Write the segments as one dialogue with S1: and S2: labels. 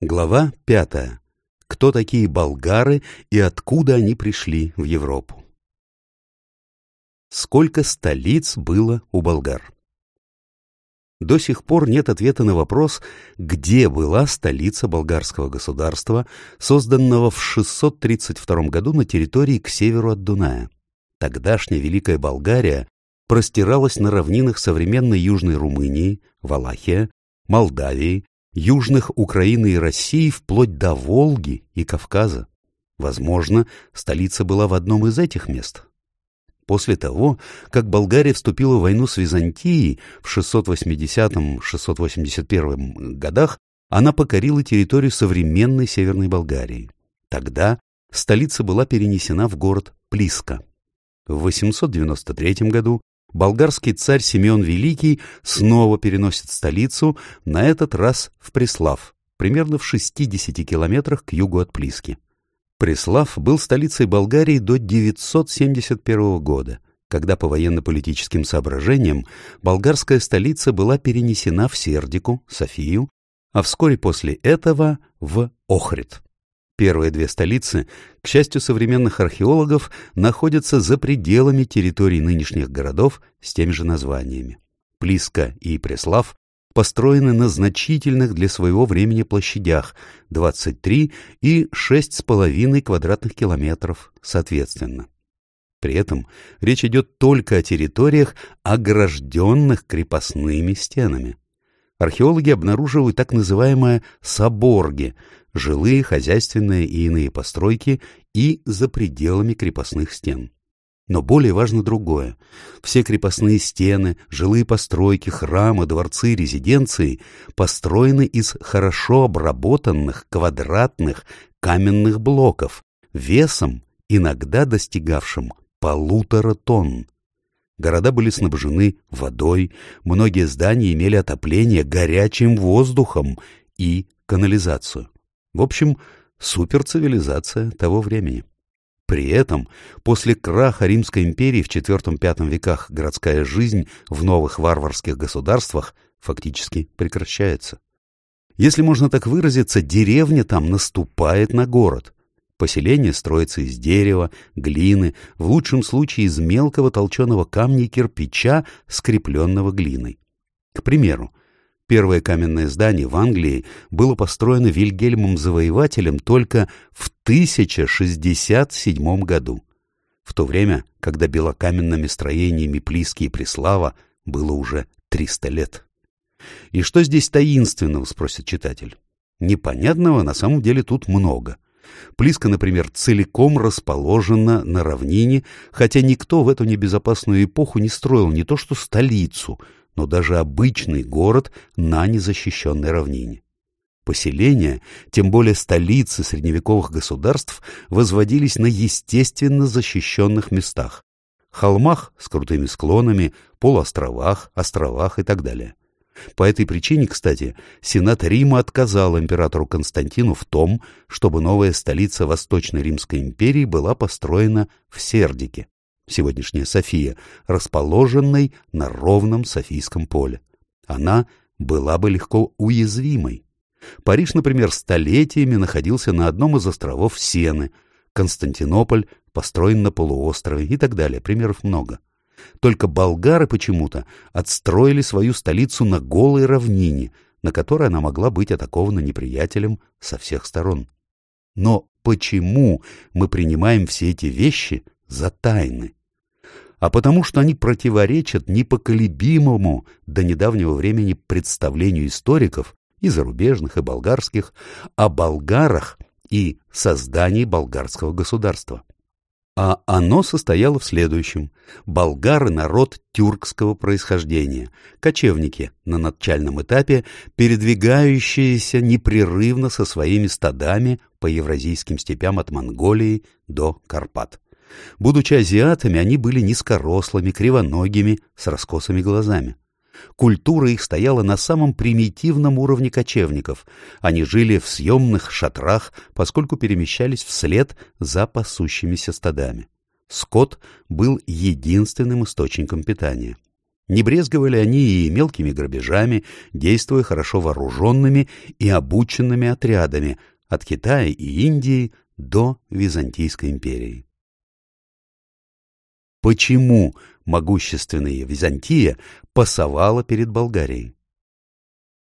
S1: Глава пятая. Кто такие болгары и откуда они пришли в Европу? Сколько столиц было у болгар? До сих пор нет ответа на вопрос, где была столица болгарского государства, созданного в 632 году на территории к северу от Дуная. Тогдашняя Великая Болгария простиралась на равнинах современной Южной Румынии, Валахия, Молдавии, южных Украины и России вплоть до Волги и Кавказа. Возможно, столица была в одном из этих мест. После того, как Болгария вступила в войну с Византией в 680-681 годах, она покорила территорию современной Северной Болгарии. Тогда столица была перенесена в город Плиска. В 893 году болгарский царь Симеон Великий снова переносит столицу, на этот раз в Преслав, примерно в 60 километрах к югу от Плиски. Преслав был столицей Болгарии до 971 года, когда по военно-политическим соображениям болгарская столица была перенесена в Сердику, Софию, а вскоре после этого в Охрид. Первые две столицы, к счастью современных археологов, находятся за пределами территорий нынешних городов с теми же названиями. Плиска и Преслав построены на значительных для своего времени площадях 23 и 6,5 квадратных километров соответственно. При этом речь идет только о территориях, огражденных крепостными стенами. Археологи обнаруживают так называемые «соборги», жилые, хозяйственные и иные постройки и за пределами крепостных стен. Но более важно другое. Все крепостные стены, жилые постройки, храмы, дворцы, резиденции построены из хорошо обработанных квадратных каменных блоков, весом, иногда достигавшим полутора тонн. Города были снабжены водой, многие здания имели отопление горячим воздухом и канализацию. В общем, суперцивилизация того времени. При этом, после краха Римской империи в IV-V веках городская жизнь в новых варварских государствах фактически прекращается. Если можно так выразиться, деревня там наступает на город. Поселение строится из дерева, глины, в лучшем случае из мелкого толченого камня и кирпича, скрепленного глиной. К примеру, Первое каменное здание в Англии было построено Вильгельмом Завоевателем только в 1067 году, в то время, когда белокаменными строениями Плиски и Преслава было уже 300 лет. И что здесь таинственного, спросит читатель? Непонятного на самом деле тут много. Плиска, например, целиком расположена на равнине, хотя никто в эту небезопасную эпоху не строил не то что столицу — но даже обычный город на незащищенной равнине. Поселения, тем более столицы средневековых государств, возводились на естественно защищенных местах – холмах с крутыми склонами, полуостровах, островах и так далее. По этой причине, кстати, Сенат Рима отказал императору Константину в том, чтобы новая столица Восточной Римской империи была построена в Сердике, сегодняшняя София, расположенной на ровном Софийском поле. Она была бы легко уязвимой. Париж, например, столетиями находился на одном из островов Сены, Константинополь построен на полуострове и так далее, примеров много. Только болгары почему-то отстроили свою столицу на голой равнине, на которой она могла быть атакована неприятелем со всех сторон. Но почему мы принимаем все эти вещи за тайны? А потому что они противоречат непоколебимому до недавнего времени представлению историков, и зарубежных, и болгарских, о болгарах и создании болгарского государства. А оно состояло в следующем. Болгары – народ тюркского происхождения, кочевники на начальном этапе, передвигающиеся непрерывно со своими стадами по евразийским степям от Монголии до Карпат. Будучи азиатами, они были низкорослыми, кривоногими, с раскосыми глазами. Культура их стояла на самом примитивном уровне кочевников. Они жили в съемных шатрах, поскольку перемещались вслед за пасущимися стадами. Скот был единственным источником питания. Не брезговали они и мелкими грабежами, действуя хорошо вооруженными и обученными отрядами от Китая и Индии до Византийской империи. Почему могущественная Византия пасовала перед Болгарией?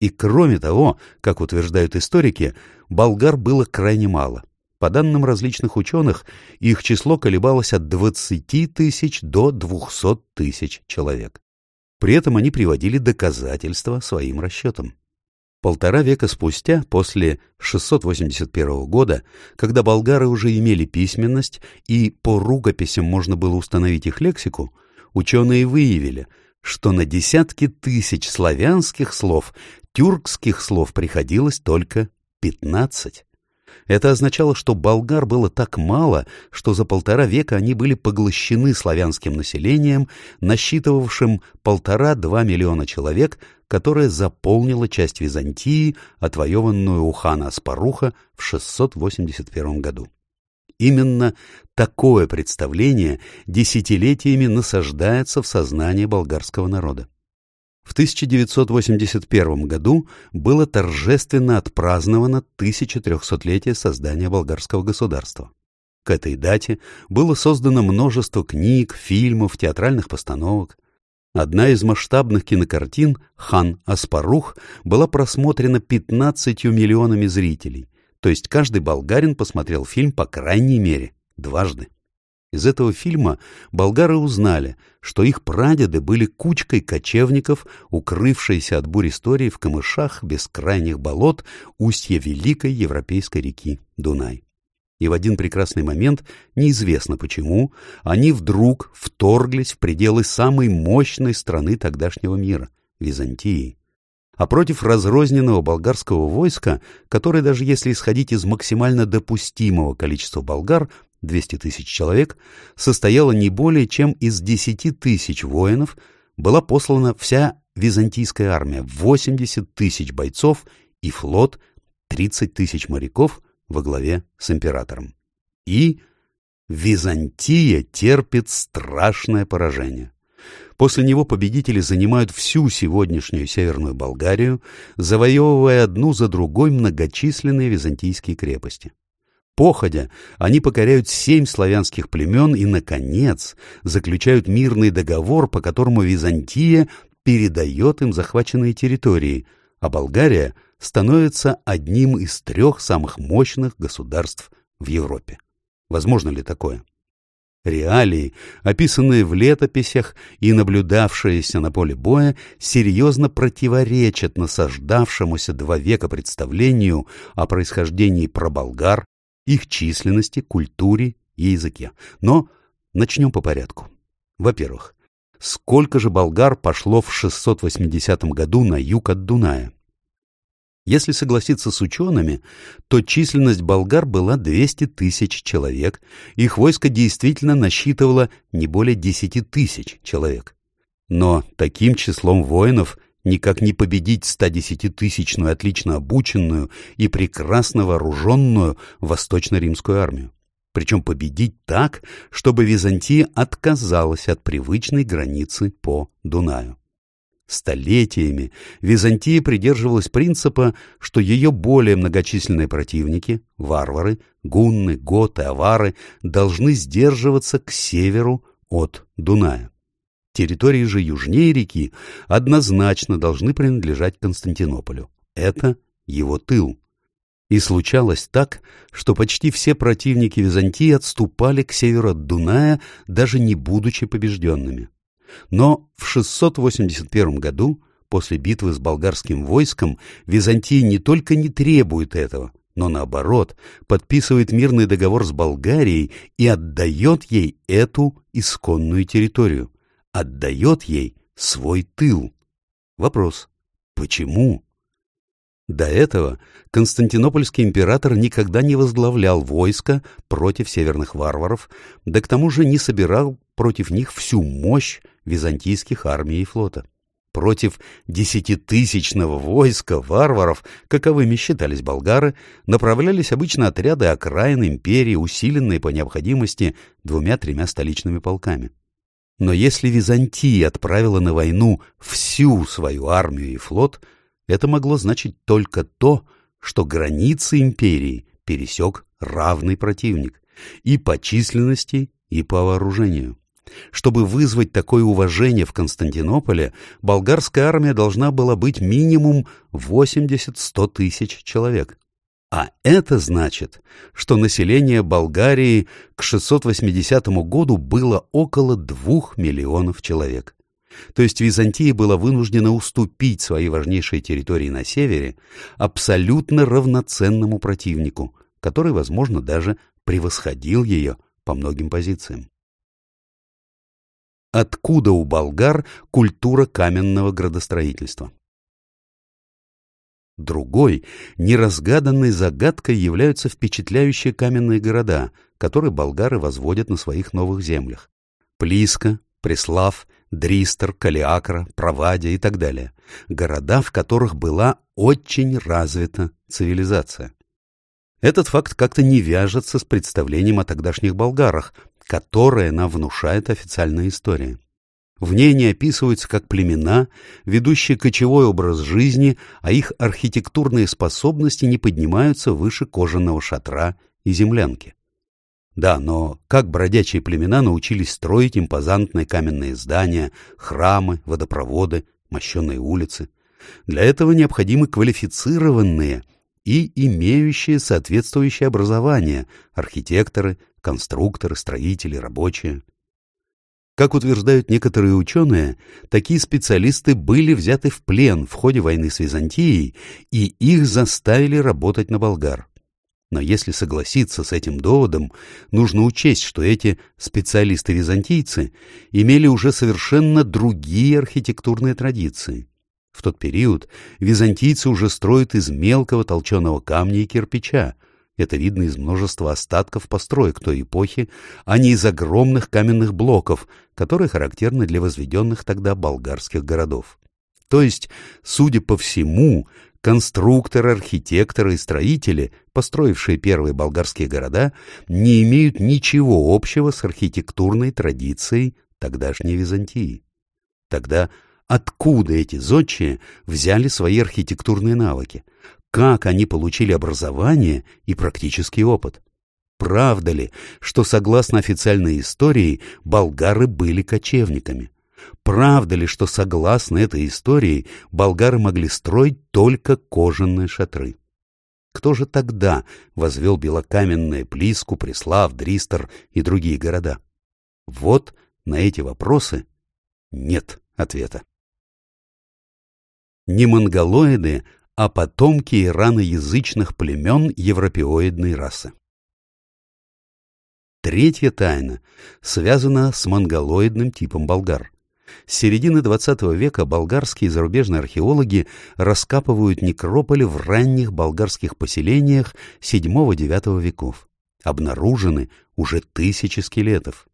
S1: И кроме того, как утверждают историки, болгар было крайне мало. По данным различных ученых, их число колебалось от 20 тысяч до 200 тысяч человек. При этом они приводили доказательства своим расчетам. Полтора века спустя, после 681 года, когда болгары уже имели письменность и по рукописям можно было установить их лексику, ученые выявили, что на десятки тысяч славянских слов тюркских слов приходилось только 15. Это означало, что болгар было так мало, что за полтора века они были поглощены славянским населением, насчитывавшим полтора-два миллиона человек, которое заполнило часть Византии, отвоеванную у хана Аспаруха в 681 году. Именно такое представление десятилетиями насаждается в сознании болгарского народа. В 1981 году было торжественно отпраздновано 1300-летие создания болгарского государства. К этой дате было создано множество книг, фильмов, театральных постановок. Одна из масштабных кинокартин «Хан Аспарух» была просмотрена 15 миллионами зрителей, то есть каждый болгарин посмотрел фильм по крайней мере дважды. Из этого фильма болгары узнали, что их прадеды были кучкой кочевников, укрывшиеся от бурь истории в камышах бескрайних болот устья великой европейской реки Дунай. И в один прекрасный момент, неизвестно почему, они вдруг вторглись в пределы самой мощной страны тогдашнего мира — Византии. А против разрозненного болгарского войска, которое даже если исходить из максимально допустимого количества болгар, 200 тысяч человек, состояла не более чем из 10 тысяч воинов, была послана вся византийская армия, 80 тысяч бойцов и флот, 30 тысяч моряков во главе с императором. И Византия терпит страшное поражение. После него победители занимают всю сегодняшнюю Северную Болгарию, завоевывая одну за другой многочисленные византийские крепости. Походя, они покоряют семь славянских племен и, наконец, заключают мирный договор, по которому Византия передает им захваченные территории, а Болгария становится одним из трех самых мощных государств в Европе. Возможно ли такое? Реалии, описанные в летописях и наблюдавшиеся на поле боя, серьезно противоречат насаждавшемуся два века представлению о происхождении проболгар их численности, культуре и языке. Но начнем по порядку. Во-первых, сколько же болгар пошло в 680 году на юг от Дуная? Если согласиться с учеными, то численность болгар была 200 тысяч человек, их войско действительно насчитывало не более 10 тысяч человек. Но таким числом воинов никак не победить 110-тысячную отлично обученную и прекрасно вооруженную восточно-римскую армию. Причем победить так, чтобы Византия отказалась от привычной границы по Дунаю. Столетиями Византия придерживалась принципа, что ее более многочисленные противники, варвары, гунны, готы, авары, должны сдерживаться к северу от Дуная. Территории же южнее реки однозначно должны принадлежать Константинополю. Это его тыл. И случалось так, что почти все противники Византии отступали к северу от Дуная, даже не будучи побежденными. Но в 681 году, после битвы с болгарским войском, Византия не только не требует этого, но наоборот, подписывает мирный договор с Болгарией и отдает ей эту исконную территорию отдает ей свой тыл. Вопрос. Почему? До этого Константинопольский император никогда не возглавлял войско против северных варваров, да к тому же не собирал против них всю мощь византийских армий и флота. Против десятитысячного войска варваров, каковыми считались болгары, направлялись обычно отряды окраин империи, усиленные по необходимости двумя-тремя столичными полками. Но если Византия отправила на войну всю свою армию и флот, это могло значить только то, что границы империи пересек равный противник и по численности, и по вооружению. Чтобы вызвать такое уважение в Константинополе, болгарская армия должна была быть минимум 80-100 тысяч человек. А это значит, что население Болгарии к 680 году было около 2 миллионов человек. То есть Византия была вынуждена уступить свои важнейшие территории на севере абсолютно равноценному противнику, который, возможно, даже превосходил ее по многим позициям. Откуда у болгар культура каменного градостроительства? Другой, неразгаданной загадкой являются впечатляющие каменные города, которые болгары возводят на своих новых землях. Плиска, Преслав, Дристер, Калиакра, Провадия и так далее. Города, в которых была очень развита цивилизация. Этот факт как-то не вяжется с представлением о тогдашних болгарах, которое нам внушает официальная история. В ней не описываются как племена, ведущие кочевой образ жизни, а их архитектурные способности не поднимаются выше кожаного шатра и землянки. Да, но как бродячие племена научились строить импозантные каменные здания, храмы, водопроводы, мощенные улицы? Для этого необходимы квалифицированные и имеющие соответствующее образование архитекторы, конструкторы, строители, рабочие. Как утверждают некоторые ученые, такие специалисты были взяты в плен в ходе войны с Византией, и их заставили работать на болгар. Но если согласиться с этим доводом, нужно учесть, что эти специалисты-византийцы имели уже совершенно другие архитектурные традиции. В тот период византийцы уже строят из мелкого толченого камня и кирпича, это видно из множества остатков построек той эпохи, а не из огромных каменных блоков, которые характерны для возведенных тогда болгарских городов. То есть, судя по всему, конструкторы, архитекторы и строители, построившие первые болгарские города, не имеют ничего общего с архитектурной традицией тогдашней Византии. Тогда откуда эти зодчие взяли свои архитектурные навыки? Как они получили образование и практический опыт. Правда ли, что, согласно официальной истории, болгары были кочевниками? Правда ли, что, согласно этой истории, болгары могли строить только кожаные шатры? Кто же тогда возвел белокаменные Плиску, Преслав, Дристер и другие города? Вот на эти вопросы нет ответа. Не монголоиды, а потомки ираноязычных племен европеоидной расы. Третья тайна связана с монголоидным типом болгар. С середины XX века болгарские и зарубежные археологи раскапывают некрополи в ранних болгарских поселениях VII-IX веков. Обнаружены уже тысячи скелетов.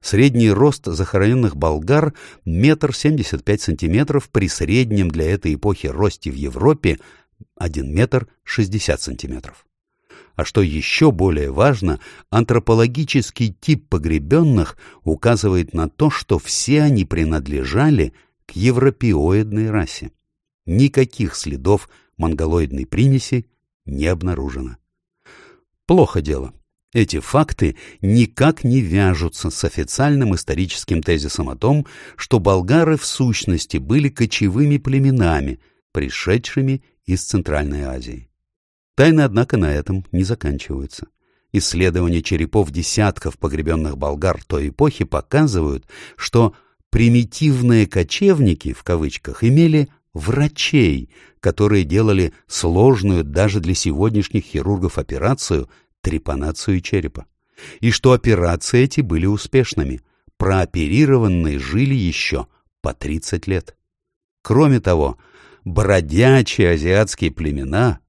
S1: Средний рост захороненных болгар – метр семьдесят пять сантиметров при среднем для этой эпохи росте в Европе – один метр шестьдесят сантиметров. А что еще более важно, антропологический тип погребенных указывает на то, что все они принадлежали к европеоидной расе. Никаких следов монголоидной примеси не обнаружено. Плохо дело. Эти факты никак не вяжутся с официальным историческим тезисом о том, что болгары в сущности были кочевыми племенами, пришедшими из Центральной Азии. Тайны, однако, на этом не заканчиваются. Исследования черепов десятков погребенных болгар той эпохи показывают, что «примитивные кочевники» в кавычках имели врачей, которые делали сложную даже для сегодняшних хирургов операцию – трепанацию черепа. И что операции эти были успешными. Прооперированные жили еще по 30 лет. Кроме того, бродячие азиатские племена,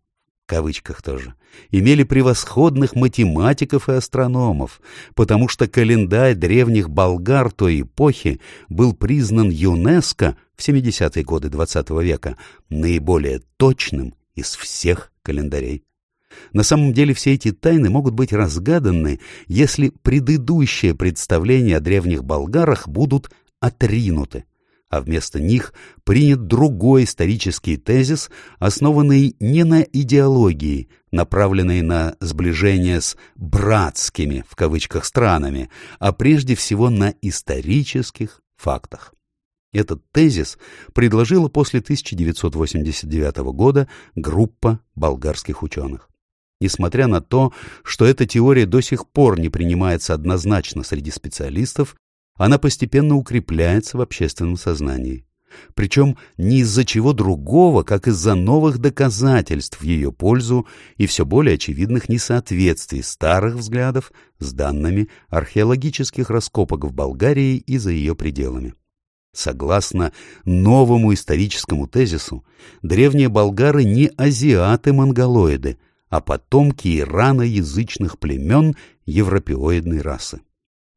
S1: в кавычках тоже, имели превосходных математиков и астрономов, потому что календарь древних болгар той эпохи был признан ЮНЕСКО в 70-е годы XX -го века наиболее точным из всех календарей. На самом деле все эти тайны могут быть разгаданы, если предыдущие представления о древних болгарах будут отринуты, а вместо них принят другой исторический тезис, основанный не на идеологии, направленной на сближение с «братскими» в кавычках странами, а прежде всего на исторических фактах. Этот тезис предложила после 1989 года группа болгарских ученых. Несмотря на то, что эта теория до сих пор не принимается однозначно среди специалистов, она постепенно укрепляется в общественном сознании. Причем не из-за чего другого, как из-за новых доказательств в ее пользу и все более очевидных несоответствий старых взглядов с данными археологических раскопок в Болгарии и за ее пределами. Согласно новому историческому тезису, древние болгары не азиаты-монголоиды, а потомки ираноязычных племен европеоидной расы.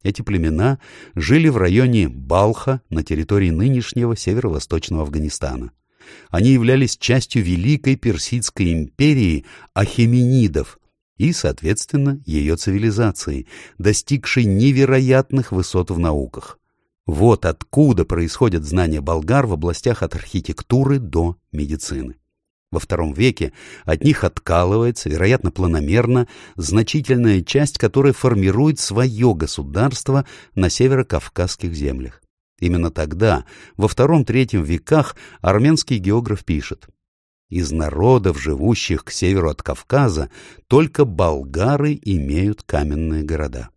S1: Эти племена жили в районе Балха на территории нынешнего северо-восточного Афганистана. Они являлись частью Великой Персидской империи Ахеменидов и, соответственно, ее цивилизации, достигшей невероятных высот в науках. Вот откуда происходят знания болгар в областях от архитектуры до медицины. Во втором веке от них откалывается, вероятно, планомерно, значительная часть, которая формирует свое государство на северо-кавказских землях. Именно тогда, во втором-третьем веках, армянский географ пишет «Из народов, живущих к северу от Кавказа, только болгары имеют каменные города».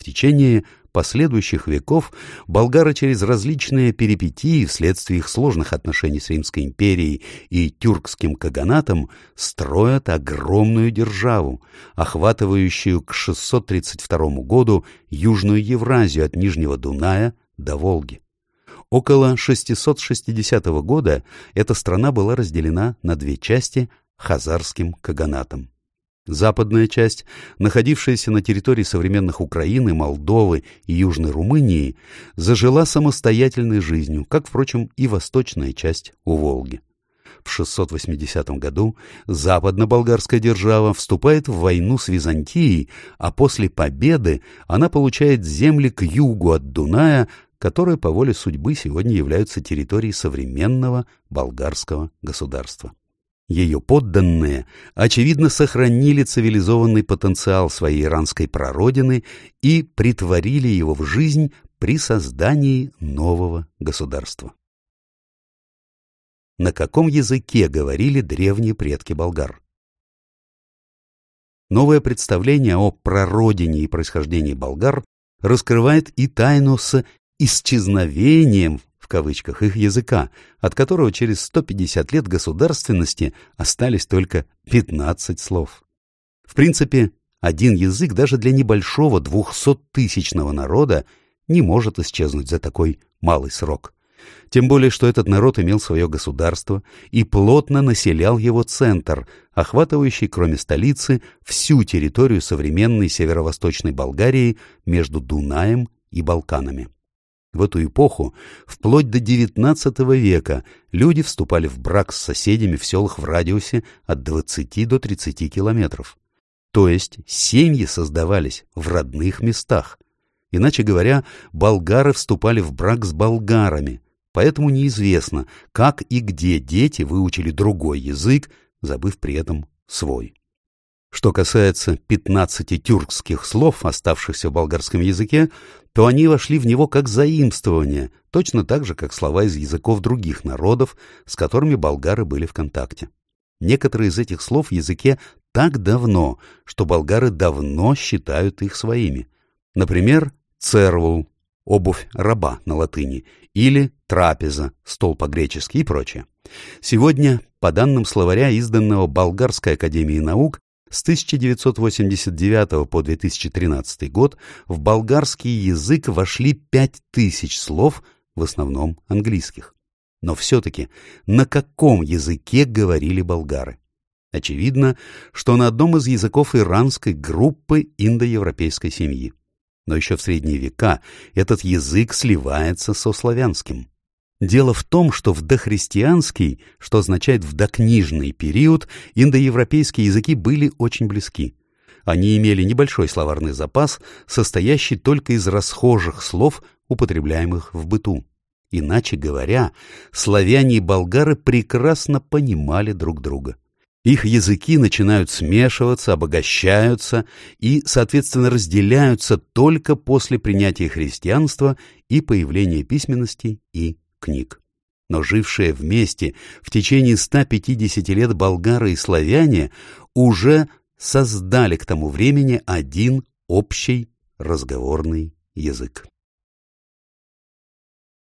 S1: В течение последующих веков болгары через различные перипетии вследствие их сложных отношений с Римской империей и тюркским каганатом строят огромную державу, охватывающую к 632 году Южную Евразию от Нижнего Дуная до Волги. Около 660 года эта страна была разделена на две части хазарским каганатом. Западная часть, находившаяся на территории современных Украины, Молдовы и Южной Румынии, зажила самостоятельной жизнью, как, впрочем, и восточная часть у Волги. В 680 году западно-болгарская держава вступает в войну с Византией, а после победы она получает земли к югу от Дуная, которые по воле судьбы сегодня являются территорией современного болгарского государства. Ее подданные, очевидно, сохранили цивилизованный потенциал своей иранской прародины и притворили его в жизнь при создании нового государства. На каком языке говорили древние предки болгар? Новое представление о прародине и происхождении болгар раскрывает и тайну с исчезновением кавычках их языка, от которого через 150 лет государственности остались только 15 слов. В принципе, один язык даже для небольшого двухсоттысячного народа не может исчезнуть за такой малый срок. Тем более, что этот народ имел свое государство и плотно населял его центр, охватывающий, кроме столицы, всю территорию современной северо-восточной Болгарии между Дунаем и Балканами. В эту эпоху, вплоть до XIX века, люди вступали в брак с соседями в селах в радиусе от 20 до 30 километров. То есть семьи создавались в родных местах. Иначе говоря, болгары вступали в брак с болгарами, поэтому неизвестно, как и где дети выучили другой язык, забыв при этом свой. Что касается 15 тюркских слов, оставшихся в болгарском языке, то они вошли в него как заимствование, точно так же, как слова из языков других народов, с которыми болгары были в контакте. Некоторые из этих слов в языке так давно, что болгары давно считают их своими. Например, цервул — обувь раба на латыни, или трапеза, стол по-гречески и прочее. Сегодня, по данным словаря, изданного Болгарской академией наук, с 1989 по 2013 год в болгарский язык вошли 5000 слов, в основном английских. Но все-таки на каком языке говорили болгары? Очевидно, что на одном из языков иранской группы индоевропейской семьи. Но еще в средние века этот язык сливается со славянским. Дело в том, что в дохристианский, что означает в докнижный период, индоевропейские языки были очень близки. Они имели небольшой словарный запас, состоящий только из расхожих слов, употребляемых в быту. Иначе говоря, славяне и болгары прекрасно понимали друг друга. Их языки начинают смешиваться, обогащаются и, соответственно, разделяются только после принятия христианства и появления письменности и книг. Но жившие вместе в течение 150 лет болгары и славяне уже создали к тому времени один общий разговорный язык.